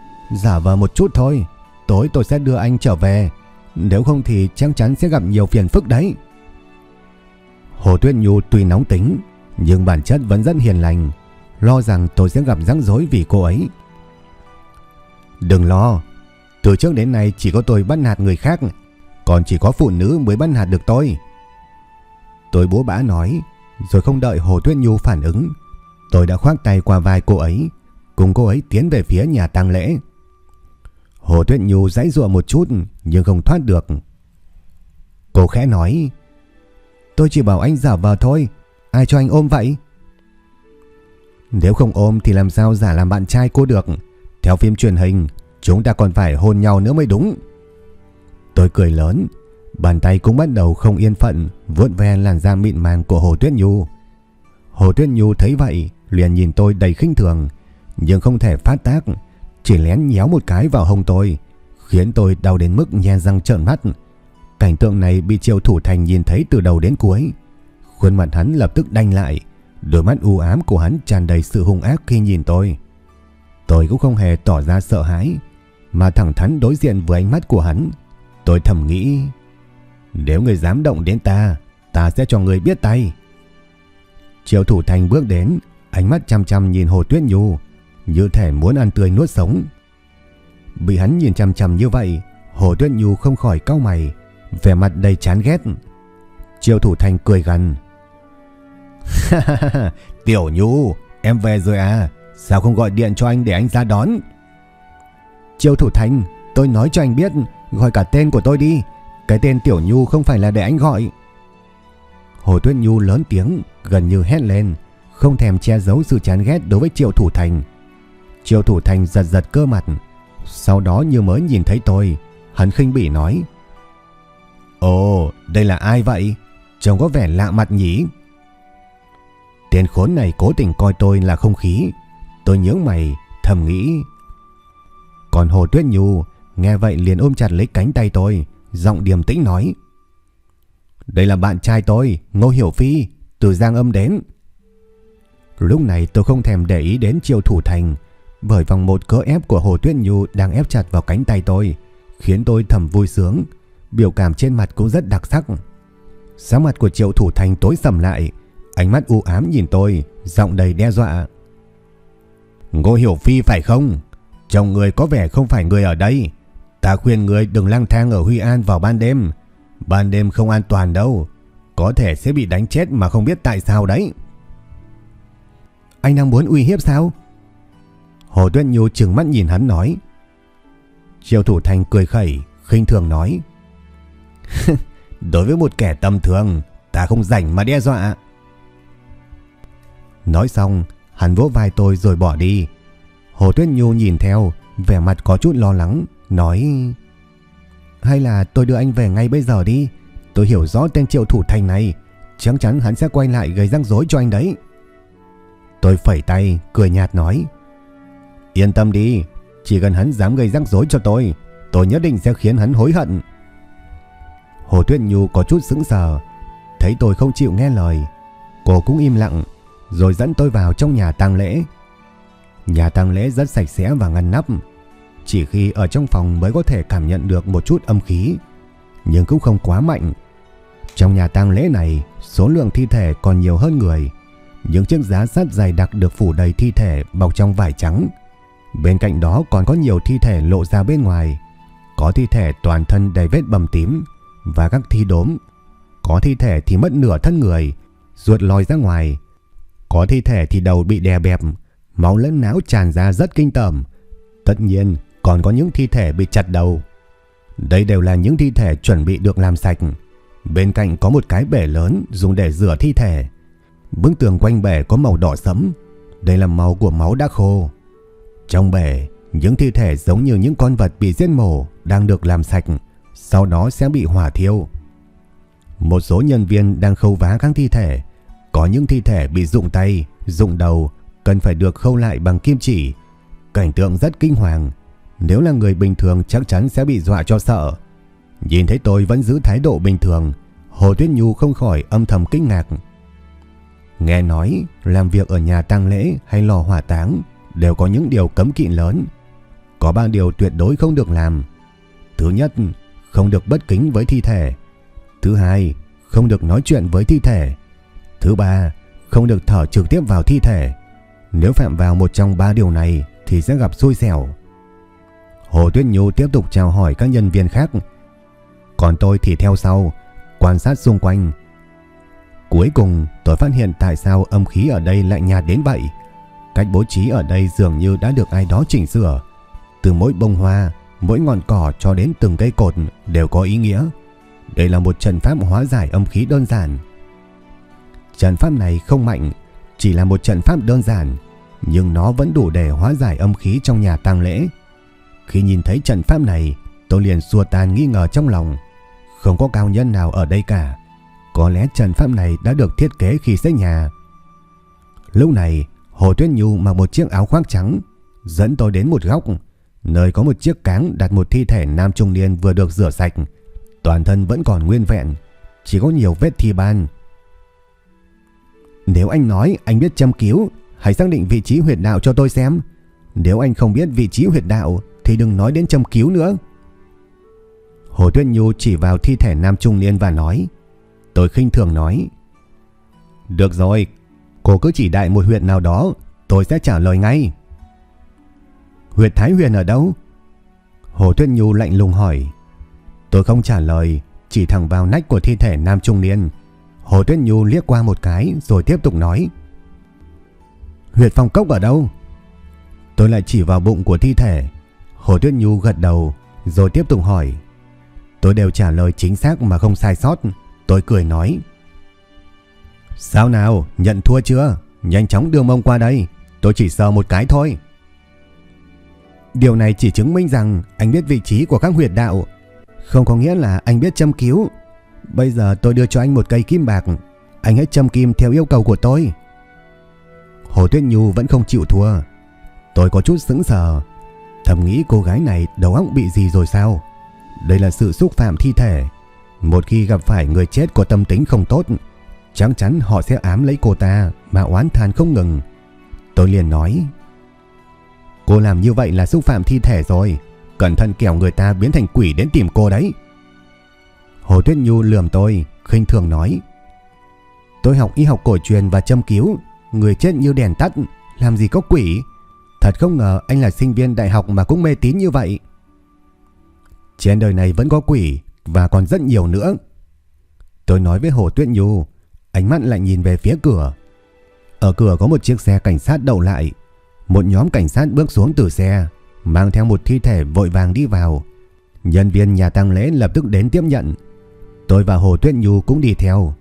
S1: Giả vờ một chút thôi. Tối tôi sẽ đưa anh trở về. Nếu không thì chắc chắn sẽ gặp nhiều phiền phức đấy. Hồ Tuyết Nhu tuy nóng tính, nhưng bản chất vẫn rất hiền lành. Lo rằng tôi sẽ gặp rắc rối vì cô ấy. Đừng lo. Từ trước đến nay chỉ có tôi bắt nạt người khác. Còn chỉ có phụ nữ mới bắt nạt được tôi. Tôi bố bã nói. Rồi không đợi Hồ Tuyết Nhu phản ứng. Tôi đã khoác tay qua vai cô ấy. Cùng cô ấy tiến về phía nhà tang lễ. Hồ Tuyết Nhu giãy giụa một chút nhưng không thoát được. Cô khẽ nói: "Tôi chỉ bảo anh giả vờ thôi, ai cho anh ôm vậy?" Nếu không ôm thì làm sao giả làm bạn trai cô được? Theo phim truyền hình, chúng ta còn phải hôn nhau nữa mới đúng. Tôi cười lớn, bàn tay cũng bắt đầu không yên phận, vuốt ve làn da mịn màng của Hồ Tuyết Nhu. Hồ Tuyết Nhu thấy vậy, liền nhìn tôi đầy khinh thường, nhưng không thể phát tác, chỉ lén nhéo một cái vào hông tôi, khiến tôi đau đến mức nhe răng trợn mắt. Cảnh tượng này bị Triệu Thủ Thành nhìn thấy từ đầu đến cuối. Khuôn mặt hắn lập tức đanh lại, đôi mắt u ám của hắn tràn đầy sự hung ác khi nhìn tôi. Tôi cũng không hề tỏ ra sợ hãi, mà thẳng thắn đối diện với ánh mắt của hắn. Tôi thầm nghĩ, nếu người dám động đến ta, ta sẽ cho người biết tay. Triệu Thủ Thành bước đến, ánh mắt chăm chăm nhìn Hồ Tuyết Nhu, như thể muốn ăn tươi nuốt sống. Bị hắn nhìn chăm chăm như vậy, Hồ Tuyết Nhu không khỏi cau mày, vẻ mặt đầy chán ghét. Triệu Thủ Thành cười gần. (laughs) Tiểu Nhu, em về rồi à? Sao không gọi điện cho anh để anh ra đón? Triệu Thủ Thành, tôi nói cho anh biết, gọi cả tên của tôi đi. Cái tên Tiểu Nhu không phải là để anh gọi. Hồ Tuyết Nhu lớn tiếng, gần như hét lên, không thèm che giấu sự chán ghét đối với Triệu Thủ Thành. Triệu Thủ Thành giật giật cơ mặt, sau đó như mới nhìn thấy tôi, hắn khinh bỉ nói. Ồ, đây là ai vậy? Trông có vẻ lạ mặt nhỉ? Tên khốn này cố tình coi tôi là không khí. Tôi nhớ mày, thầm nghĩ. Còn Hồ Tuyết Nhu, nghe vậy liền ôm chặt lấy cánh tay tôi, giọng điềm tĩnh nói. Đây là bạn trai tôi, Ngô Hiểu Phi, từ Giang Âm đến. Lúc này tôi không thèm để ý đến Triệu Thủ Thành, bởi vòng một cỡ ép của Hồ Tuyết Nhu đang ép chặt vào cánh tay tôi, khiến tôi thầm vui sướng, biểu cảm trên mặt cũng rất đặc sắc. Sáng mặt của Triệu Thủ Thành tối sầm lại, ánh mắt u ám nhìn tôi, giọng đầy đe dọa. Ngô Hiểu Phi phải không? Chồng người có vẻ không phải người ở đây. Ta khuyên người đừng lang thang ở Huy An vào ban đêm. Ban đêm không an toàn đâu. Có thể sẽ bị đánh chết mà không biết tại sao đấy. Anh đang muốn uy hiếp sao? Hồ Tuyết Nhu trừng mắt nhìn hắn nói. Triều Thủ Thành cười khẩy, khinh thường nói. (laughs) Đối với một kẻ tầm thường, ta không rảnh mà đe dọa. Nói xong, hắn vỗ vai tôi rồi bỏ đi. Hồ Tuyết Nhu nhìn theo, vẻ mặt có chút lo lắng, nói Hay là tôi đưa anh về ngay bây giờ đi, tôi hiểu rõ tên triệu thủ thành này, chắc chắn hắn sẽ quay lại gây rắc rối cho anh đấy. Tôi phẩy tay, cười nhạt nói Yên tâm đi, chỉ cần hắn dám gây rắc rối cho tôi, tôi nhất định sẽ khiến hắn hối hận. Hồ Tuyết Nhu có chút sững sờ, thấy tôi không chịu nghe lời, cô cũng im lặng, rồi dẫn tôi vào trong nhà tang lễ. Nhà tang lễ rất sạch sẽ và ngăn nắp, chỉ khi ở trong phòng mới có thể cảm nhận được một chút âm khí, nhưng cũng không quá mạnh. Trong nhà tang lễ này, số lượng thi thể còn nhiều hơn người. Những chiếc giá sắt dày đặc được phủ đầy thi thể bọc trong vải trắng. Bên cạnh đó còn có nhiều thi thể lộ ra bên ngoài. Có thi thể toàn thân đầy vết bầm tím và các thi đốm. Có thi thể thì mất nửa thân người, ruột lòi ra ngoài. Có thi thể thì đầu bị đè bẹp, máu lẫn não tràn ra rất kinh tởm. Tất nhiên còn có những thi thể bị chặt đầu. Đây đều là những thi thể chuẩn bị được làm sạch. Bên cạnh có một cái bể lớn dùng để rửa thi thể. Bức tường quanh bể có màu đỏ sẫm. Đây là màu của máu đã khô. Trong bể, những thi thể giống như những con vật bị giết mổ đang được làm sạch, sau đó sẽ bị hỏa thiêu. Một số nhân viên đang khâu vá các thi thể. Có những thi thể bị rụng tay, rụng đầu, cần phải được khâu lại bằng kim chỉ. Cảnh tượng rất kinh hoàng. Nếu là người bình thường chắc chắn sẽ bị dọa cho sợ. Nhìn thấy tôi vẫn giữ thái độ bình thường, Hồ Tuyết Nhu không khỏi âm thầm kinh ngạc. Nghe nói, làm việc ở nhà tang lễ hay lò hỏa táng đều có những điều cấm kỵ lớn. Có ba điều tuyệt đối không được làm. Thứ nhất, không được bất kính với thi thể. Thứ hai, không được nói chuyện với thi thể. Thứ ba, không được thở trực tiếp vào thi thể. Nếu phạm vào một trong ba điều này thì sẽ gặp xui xẻo. Hồ Tuyết Nhu tiếp tục chào hỏi các nhân viên khác. Còn tôi thì theo sau, quan sát xung quanh. Cuối cùng tôi phát hiện tại sao âm khí ở đây lại nhạt đến vậy. Cách bố trí ở đây dường như đã được ai đó chỉnh sửa. Từ mỗi bông hoa, mỗi ngọn cỏ cho đến từng cây cột đều có ý nghĩa. Đây là một trận pháp hóa giải âm khí đơn giản. Trận pháp này không mạnh, chỉ là một trận pháp đơn giản, nhưng nó vẫn đủ để hóa giải âm khí trong nhà tang lễ. Khi nhìn thấy trận pháp này, tôi liền xua tan nghi ngờ trong lòng. Không có cao nhân nào ở đây cả. Có lẽ trận pháp này đã được thiết kế khi xây nhà. Lúc này, Hồ Tuyết Nhu mặc một chiếc áo khoác trắng, dẫn tôi đến một góc, nơi có một chiếc cáng đặt một thi thể nam trung niên vừa được rửa sạch. Toàn thân vẫn còn nguyên vẹn, chỉ có nhiều vết thi ban. Nếu anh nói anh biết châm cứu, hãy xác định vị trí huyệt đạo cho tôi xem. Nếu anh không biết vị trí huyệt đạo thì đừng nói đến châm cứu nữa. Hồ Tuyết Nhu chỉ vào thi thể nam trung niên và nói. Tôi khinh thường nói. Được rồi, cô cứ chỉ đại một huyệt nào đó, tôi sẽ trả lời ngay. Huyệt Thái Huyền ở đâu? Hồ Tuyết Nhu lạnh lùng hỏi. Tôi không trả lời, chỉ thẳng vào nách của thi thể nam trung niên. Hồ Tuyết Nhu liếc qua một cái rồi tiếp tục nói. Huyệt phong cốc ở đâu? Tôi lại chỉ vào bụng của thi thể. Hồ Tuyết Nhu gật đầu rồi tiếp tục hỏi. Tôi đều trả lời chính xác mà không sai sót. Tôi cười nói. Sao nào, nhận thua chưa? Nhanh chóng đưa mông qua đây. Tôi chỉ sờ một cái thôi. Điều này chỉ chứng minh rằng anh biết vị trí của các huyệt đạo. Không có nghĩa là anh biết châm cứu. Bây giờ tôi đưa cho anh một cây kim bạc. Anh hãy châm kim theo yêu cầu của tôi. Hồ Tuyết Nhu vẫn không chịu thua. Tôi có chút sững sờ. Thầm nghĩ cô gái này đầu óc bị gì rồi sao? Đây là sự xúc phạm thi thể. Một khi gặp phải người chết có tâm tính không tốt, chắc chắn họ sẽ ám lấy cô ta mà oán than không ngừng. Tôi liền nói, cô làm như vậy là xúc phạm thi thể rồi, cẩn thận kẻo người ta biến thành quỷ đến tìm cô đấy. Hồ Tuyết Nhu lườm tôi, khinh thường nói, tôi học y học cổ truyền và châm cứu, người chết như đèn tắt, làm gì có quỷ. Thật không ngờ anh là sinh viên đại học mà cũng mê tín như vậy. Trên đời này vẫn có quỷ và còn rất nhiều nữa. Tôi nói với Hồ Tuyết Nhu, ánh mắt lại nhìn về phía cửa. Ở cửa có một chiếc xe cảnh sát đậu lại. Một nhóm cảnh sát bước xuống từ xe, mang theo một thi thể vội vàng đi vào. Nhân viên nhà tang lễ lập tức đến tiếp nhận. Tôi và Hồ Tuyết Nhu cũng đi theo.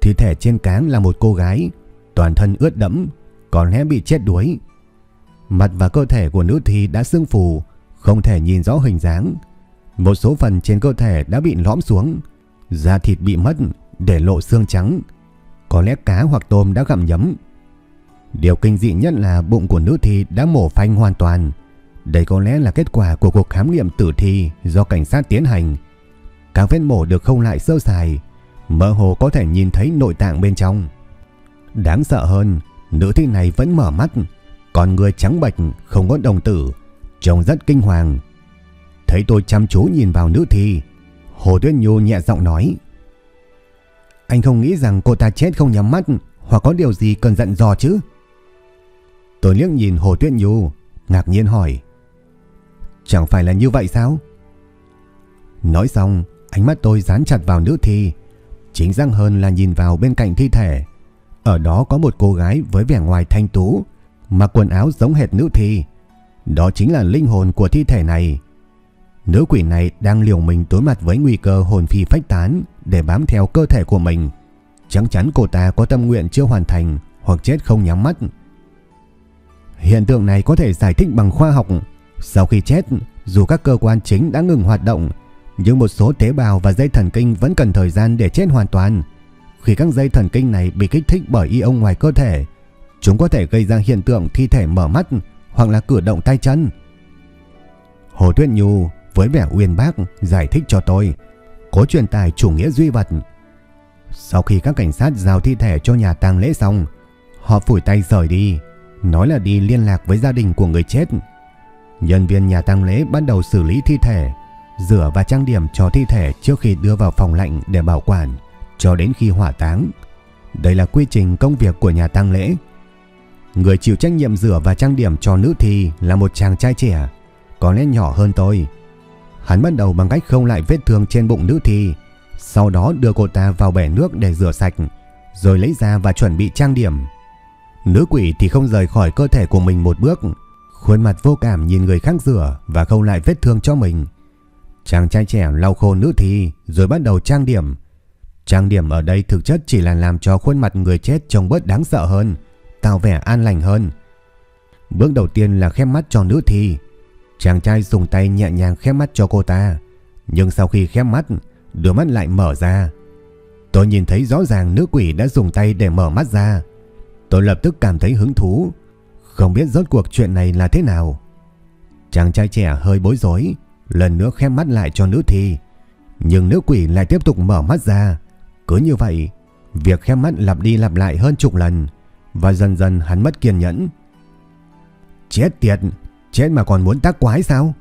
S1: Thi thể trên cáng là một cô gái, toàn thân ướt đẫm, có lẽ bị chết đuối. Mặt và cơ thể của nữ thi đã sưng phù, không thể nhìn rõ hình dáng. Một số phần trên cơ thể đã bị lõm xuống, da thịt bị mất để lộ xương trắng. Có lẽ cá hoặc tôm đã gặm nhấm. Điều kinh dị nhất là bụng của nữ thi đã mổ phanh hoàn toàn. Đây có lẽ là kết quả của cuộc khám nghiệm tử thi do cảnh sát tiến hành. Các vết mổ được không lại sơ sài, mơ hồ có thể nhìn thấy nội tạng bên trong. Đáng sợ hơn, nữ thi này vẫn mở mắt, còn người trắng bệch không có đồng tử, trông rất kinh hoàng. Thấy tôi chăm chú nhìn vào nữ thi, Hồ Tuyết Nhu nhẹ giọng nói: "Anh không nghĩ rằng cô ta chết không nhắm mắt, hoặc có điều gì cần dặn dò chứ?" Tôi liếc nhìn Hồ Tuyết Nhu, ngạc nhiên hỏi: "Chẳng phải là như vậy sao?" Nói xong, ánh mắt tôi dán chặt vào nữ thi, chính xác hơn là nhìn vào bên cạnh thi thể. Ở đó có một cô gái với vẻ ngoài thanh tú, mặc quần áo giống hệt nữ thi. Đó chính là linh hồn của thi thể này. Nữ quỷ này đang liều mình đối mặt với nguy cơ hồn phi phách tán để bám theo cơ thể của mình. Chắc chắn cô ta có tâm nguyện chưa hoàn thành hoặc chết không nhắm mắt. Hiện tượng này có thể giải thích bằng khoa học. Sau khi chết, dù các cơ quan chính đã ngừng hoạt động, nhưng một số tế bào và dây thần kinh vẫn cần thời gian để chết hoàn toàn. Khi các dây thần kinh này bị kích thích bởi ion ngoài cơ thể, chúng có thể gây ra hiện tượng thi thể mở mắt hoặc là cử động tay chân. Hồ Tuyết Nhu với vẻ uyên bác giải thích cho tôi, cố truyền tải chủ nghĩa duy vật. Sau khi các cảnh sát giao thi thể cho nhà tang lễ xong, họ phủi tay rời đi, nói là đi liên lạc với gia đình của người chết. Nhân viên nhà tang lễ bắt đầu xử lý thi thể, rửa và trang điểm cho thi thể trước khi đưa vào phòng lạnh để bảo quản cho đến khi hỏa táng. Đây là quy trình công việc của nhà tang lễ. Người chịu trách nhiệm rửa và trang điểm cho nữ thi là một chàng trai trẻ, có lẽ nhỏ hơn tôi. Hắn bắt đầu bằng cách không lại vết thương trên bụng nữ thi, sau đó đưa cô ta vào bể nước để rửa sạch, rồi lấy ra và chuẩn bị trang điểm. Nữ quỷ thì không rời khỏi cơ thể của mình một bước, khuôn mặt vô cảm nhìn người khác rửa và khâu lại vết thương cho mình. Chàng trai trẻ lau khô nữ thi rồi bắt đầu trang điểm. Trang điểm ở đây thực chất chỉ là làm cho khuôn mặt người chết trông bớt đáng sợ hơn, tạo vẻ an lành hơn. Bước đầu tiên là khép mắt cho nữ thi. Chàng trai dùng tay nhẹ nhàng khép mắt cho cô ta, nhưng sau khi khép mắt, đôi mắt lại mở ra. Tôi nhìn thấy rõ ràng nữ quỷ đã dùng tay để mở mắt ra. Tôi lập tức cảm thấy hứng thú, không biết rốt cuộc chuyện này là thế nào. Chàng trai trẻ hơi bối rối, lần nữa khép mắt lại cho nữ thi. Nhưng nữ quỷ lại tiếp tục mở mắt ra. Cứ như vậy, việc khép mắt lặp đi lặp lại hơn chục lần và dần dần hắn mất kiên nhẫn. Chết tiệt, chết mà còn muốn tác quái sao?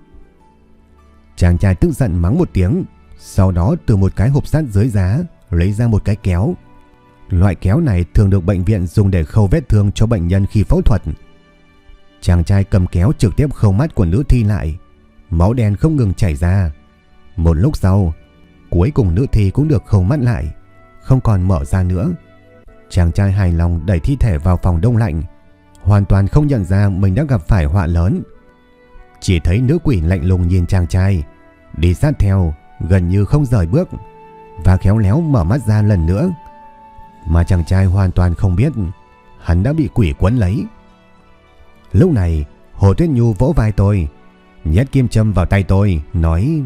S1: Chàng trai tức giận mắng một tiếng, sau đó từ một cái hộp sắt dưới giá lấy ra một cái kéo. Loại kéo này thường được bệnh viện dùng để khâu vết thương cho bệnh nhân khi phẫu thuật. Chàng trai cầm kéo trực tiếp khâu mắt của nữ thi lại, máu đen không ngừng chảy ra. Một lúc sau, cuối cùng nữ thi cũng được khâu mắt lại, không còn mở ra nữa. Chàng trai hài lòng đẩy thi thể vào phòng đông lạnh, hoàn toàn không nhận ra mình đã gặp phải họa lớn. Chỉ thấy nữ quỷ lạnh lùng nhìn chàng trai, đi sát theo, gần như không rời bước, và khéo léo mở mắt ra lần nữa. Mà chàng trai hoàn toàn không biết, hắn đã bị quỷ quấn lấy. Lúc này, Hồ Tuyết Nhu vỗ vai tôi, nhét kim châm vào tay tôi, nói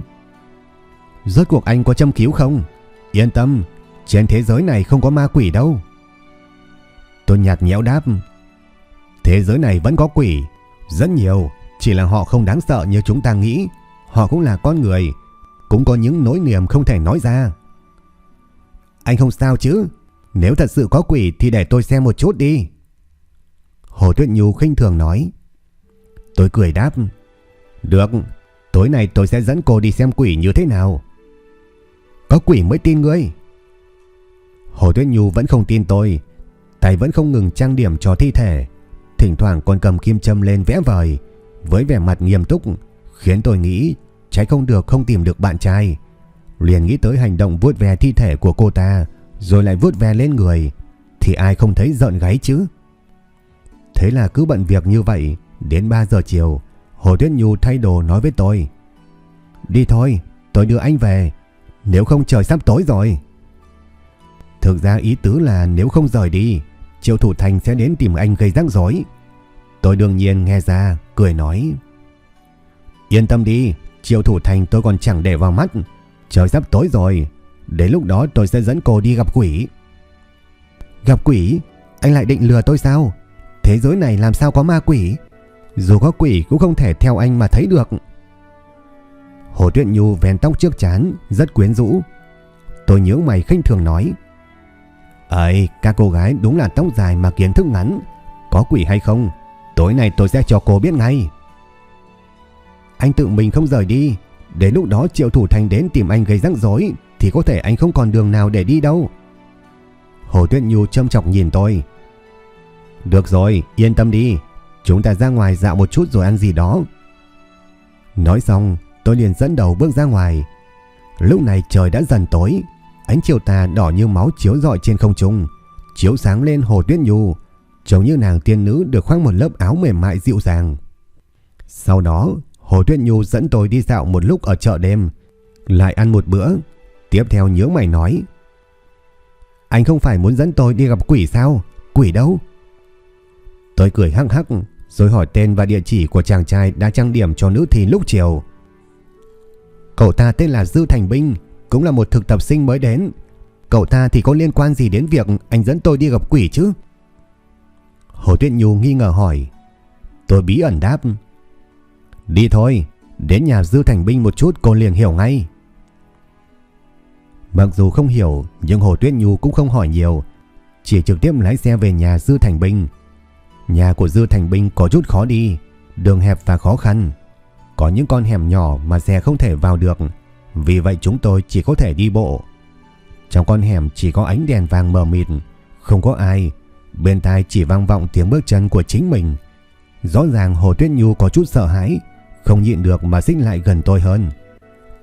S1: Rốt cuộc anh có châm cứu không? Yên tâm, trên thế giới này không có ma quỷ đâu. Tôi nhạt nhẽo đáp Thế giới này vẫn có quỷ, rất nhiều,
S2: Chỉ là họ không đáng sợ như chúng ta nghĩ. Họ cũng là con người, cũng có những nỗi niềm không thể nói ra. Anh không sao chứ? Nếu thật sự có quỷ thì để tôi xem một chút đi. Hồ Tuyết Nhu khinh thường nói. Tôi cười đáp. Được, tối nay tôi sẽ dẫn cô đi xem quỷ như thế nào. Có quỷ mới tin ngươi. Hồ Tuyết Nhu vẫn không tin tôi. Tay vẫn không ngừng trang điểm cho thi thể. Thỉnh thoảng còn cầm kim châm lên vẽ vời. Với vẻ mặt nghiêm túc. Khiến tôi nghĩ trái không được không tìm được bạn trai. Liền nghĩ tới hành động vuốt ve thi thể của cô ta. Rồi lại vuốt ve lên người. Thì ai không thấy giận gáy chứ. Thế là cứ bận việc như vậy. Đến 3 giờ chiều. Hồ Tuyết Nhu thay đồ nói với tôi. Đi thôi, tôi đưa anh về. Nếu không trời sắp tối rồi. Thực ra ý tứ là nếu không rời đi, Triệu Thủ Thành sẽ đến tìm anh gây rắc rối. Tôi đương nhiên nghe ra, cười nói. Yên tâm đi, Triệu Thủ Thành tôi còn chẳng để vào mắt. Trời sắp tối rồi, đến lúc đó tôi sẽ dẫn cô đi gặp quỷ. Gặp quỷ? Anh lại định lừa tôi sao? Thế giới này làm sao có ma quỷ? Dù có quỷ cũng không thể theo anh mà thấy được. Hồ Tuyết Nhu vén tóc trước chán, rất quyến rũ. Tôi nhớ mày khinh thường nói. Ây, các cô gái đúng là tóc dài mà kiến thức ngắn. Có quỷ hay không? Tối nay tôi sẽ cho cô biết ngay. Anh tự mình không rời đi. Đến lúc đó Triệu Thủ Thành đến tìm anh gây rắc rối thì có thể anh không còn đường nào để đi đâu. Hồ Tuyết Nhu châm chọc nhìn tôi. Được rồi, yên tâm đi. Chúng ta ra ngoài dạo một chút rồi ăn gì đó. Nói xong, tôi liền dẫn đầu bước ra ngoài. Lúc này trời đã dần tối, ánh chiều tà đỏ như máu chiếu rọi trên không trung, chiếu sáng lên Hồ Tuyết Nhu, trông như nàng tiên nữ được khoác một lớp áo mềm mại dịu dàng. Sau đó, Hồ Tuyết Nhu dẫn tôi đi dạo một lúc ở chợ đêm, lại ăn một bữa. Tiếp theo nhớ mày nói, anh không phải muốn dẫn tôi đi gặp quỷ sao? Quỷ đâu? Tôi cười hăng hắc, rồi hỏi tên và địa chỉ của chàng trai đã trang điểm cho nữ thì lúc chiều. Cậu ta tên là Dư Thành Binh, cũng là một thực tập sinh mới đến. Cậu ta thì có liên quan gì đến việc anh dẫn tôi đi gặp quỷ chứ? Hồ Tuyết Nhu nghi ngờ hỏi. Tôi bí ẩn đáp. Đi thôi, đến nhà Dư Thành Binh một chút cô liền hiểu ngay. Mặc dù không hiểu, nhưng Hồ Tuyết Nhu cũng không hỏi nhiều. Chỉ trực tiếp lái xe về nhà Dư Thành Binh. Nhà của Dư Thành Binh có chút khó đi, đường hẹp và khó khăn. Có những con hẻm nhỏ mà xe không thể vào được, vì vậy chúng tôi chỉ có thể đi bộ. Trong con hẻm chỉ có ánh đèn vàng mờ mịt, không có ai, bên tai chỉ vang vọng tiếng bước chân của chính mình. Rõ ràng Hồ Tuyết Nhu có chút sợ hãi, không nhịn được mà xích lại gần tôi hơn.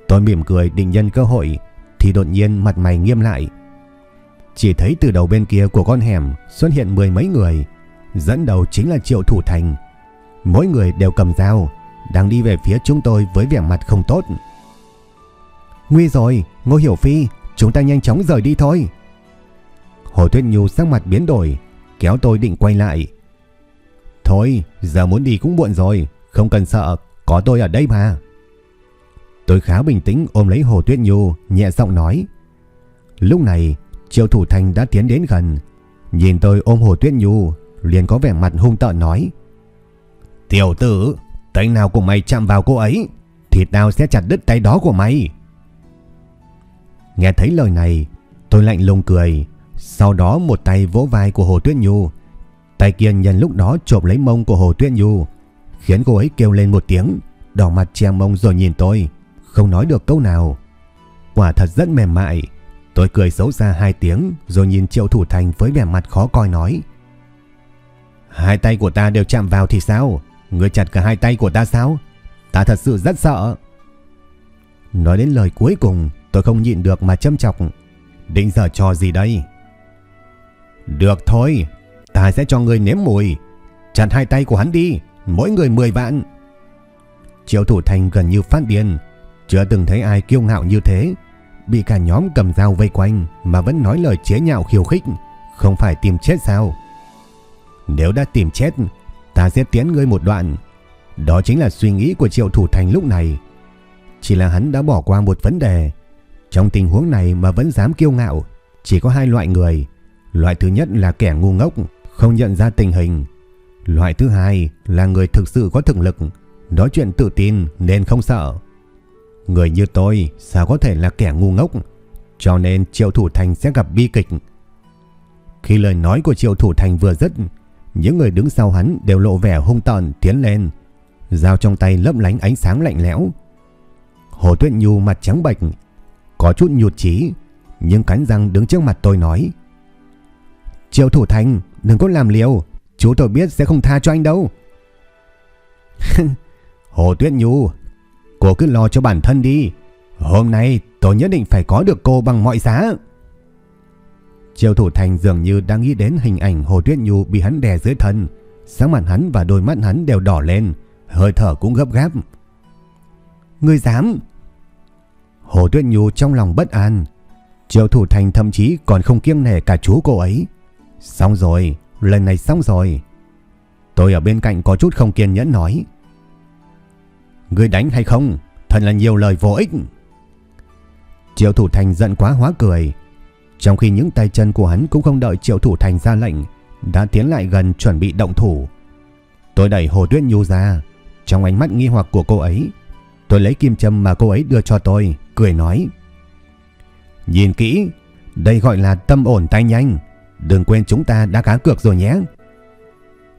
S2: Tôi mỉm cười định nhân cơ hội, thì đột nhiên mặt mày nghiêm lại. Chỉ thấy từ đầu bên kia của con hẻm xuất hiện mười mấy người, Dẫn đầu chính là Triệu Thủ Thành. Mỗi người đều cầm dao, Đang đi về phía chúng tôi với vẻ mặt không tốt. Nguy rồi, Ngô Hiểu Phi, Chúng ta nhanh chóng rời đi thôi. Hồ Tuyết Nhu sắc mặt biến đổi, Kéo tôi định quay lại. Thôi, giờ muốn đi cũng muộn rồi, Không cần sợ, Có tôi ở đây mà. Tôi khá bình tĩnh ôm lấy Hồ Tuyết Nhu, Nhẹ giọng nói. Lúc này, Triệu Thủ Thành đã tiến đến gần. Nhìn tôi ôm Hồ Tuyết Nhu liền có vẻ mặt hung tợn nói. Tiểu tử, tay nào của mày chạm vào cô ấy, thì tao sẽ chặt đứt tay đó của mày. Nghe thấy lời này, tôi lạnh lùng cười, sau đó một tay vỗ vai của Hồ Tuyết Nhu. Tay kia nhân lúc đó chộp lấy mông của Hồ Tuyết Nhu, khiến cô ấy kêu lên một tiếng, đỏ mặt che mông rồi nhìn tôi, không nói được câu nào. Quả thật rất mềm mại. Tôi cười xấu xa hai tiếng rồi nhìn Triệu Thủ Thành với vẻ mặt khó coi nói. Hai tay của ta đều chạm vào thì sao? Ngươi chặt cả hai tay của ta sao? Ta thật sự rất sợ. Nói đến lời cuối cùng, tôi không nhịn được mà châm chọc. Định giờ trò gì đây? Được thôi, ta sẽ cho ngươi nếm mùi. Chặt hai tay của hắn đi, mỗi người 10 vạn. Triệu thủ thành gần như phát điên, chưa từng thấy ai kiêu ngạo như thế. Bị cả nhóm cầm dao vây quanh mà vẫn nói lời chế nhạo khiêu khích, không phải tìm chết sao? Nếu đã tìm chết, ta sẽ tiến ngươi một đoạn. Đó chính là suy nghĩ của Triệu Thủ Thành lúc này. Chỉ là hắn đã bỏ qua một vấn đề. Trong tình huống này mà vẫn dám kiêu ngạo, chỉ có hai loại người. Loại thứ nhất là kẻ ngu ngốc, không nhận ra tình hình. Loại thứ hai là người thực sự có thực lực, nói chuyện tự tin nên không sợ. Người như tôi sao có thể là kẻ ngu ngốc, cho nên Triệu Thủ Thành sẽ gặp bi kịch. Khi lời nói của Triệu Thủ Thành vừa dứt, những người đứng sau hắn đều lộ vẻ hung tợn tiến lên, dao trong tay lấp lánh ánh sáng lạnh lẽo. Hồ Tuyết Nhu mặt trắng bệch, có chút nhụt chí, nhưng cắn răng đứng trước mặt tôi nói: "Triệu Thủ Thành, đừng có làm liều, chú tôi biết sẽ không tha cho anh đâu." (laughs) Hồ Tuyết Nhu, cô cứ lo cho bản thân đi. Hôm nay tôi nhất định phải có được cô bằng mọi giá. Triệu Thủ Thành dường như đang nghĩ đến hình ảnh Hồ Tuyết Nhu bị hắn đè dưới thân. Sáng mặt hắn và đôi mắt hắn đều đỏ lên, hơi thở cũng gấp gáp. Ngươi dám? Hồ Tuyết Nhu trong lòng bất an. Triệu Thủ Thành thậm chí còn không kiêng nể cả chú cô ấy. Xong rồi, lần này xong rồi. Tôi ở bên cạnh có chút không kiên nhẫn nói. Ngươi đánh hay không? Thật là nhiều lời vô ích. Triệu Thủ Thành giận quá hóa cười. Trong khi những tay chân của hắn cũng không đợi Triệu Thủ Thành ra lệnh, đã tiến lại gần chuẩn bị động thủ. Tôi đẩy Hồ Tuyết Nhu ra, trong ánh mắt nghi hoặc của cô ấy, tôi lấy kim châm mà cô ấy đưa cho tôi, cười nói: "Nhìn kỹ, đây gọi là tâm ổn tay nhanh, đừng quên chúng ta đã cá cược rồi nhé."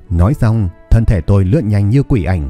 S2: Nói xong, thân thể tôi lướt nhanh như quỷ ảnh.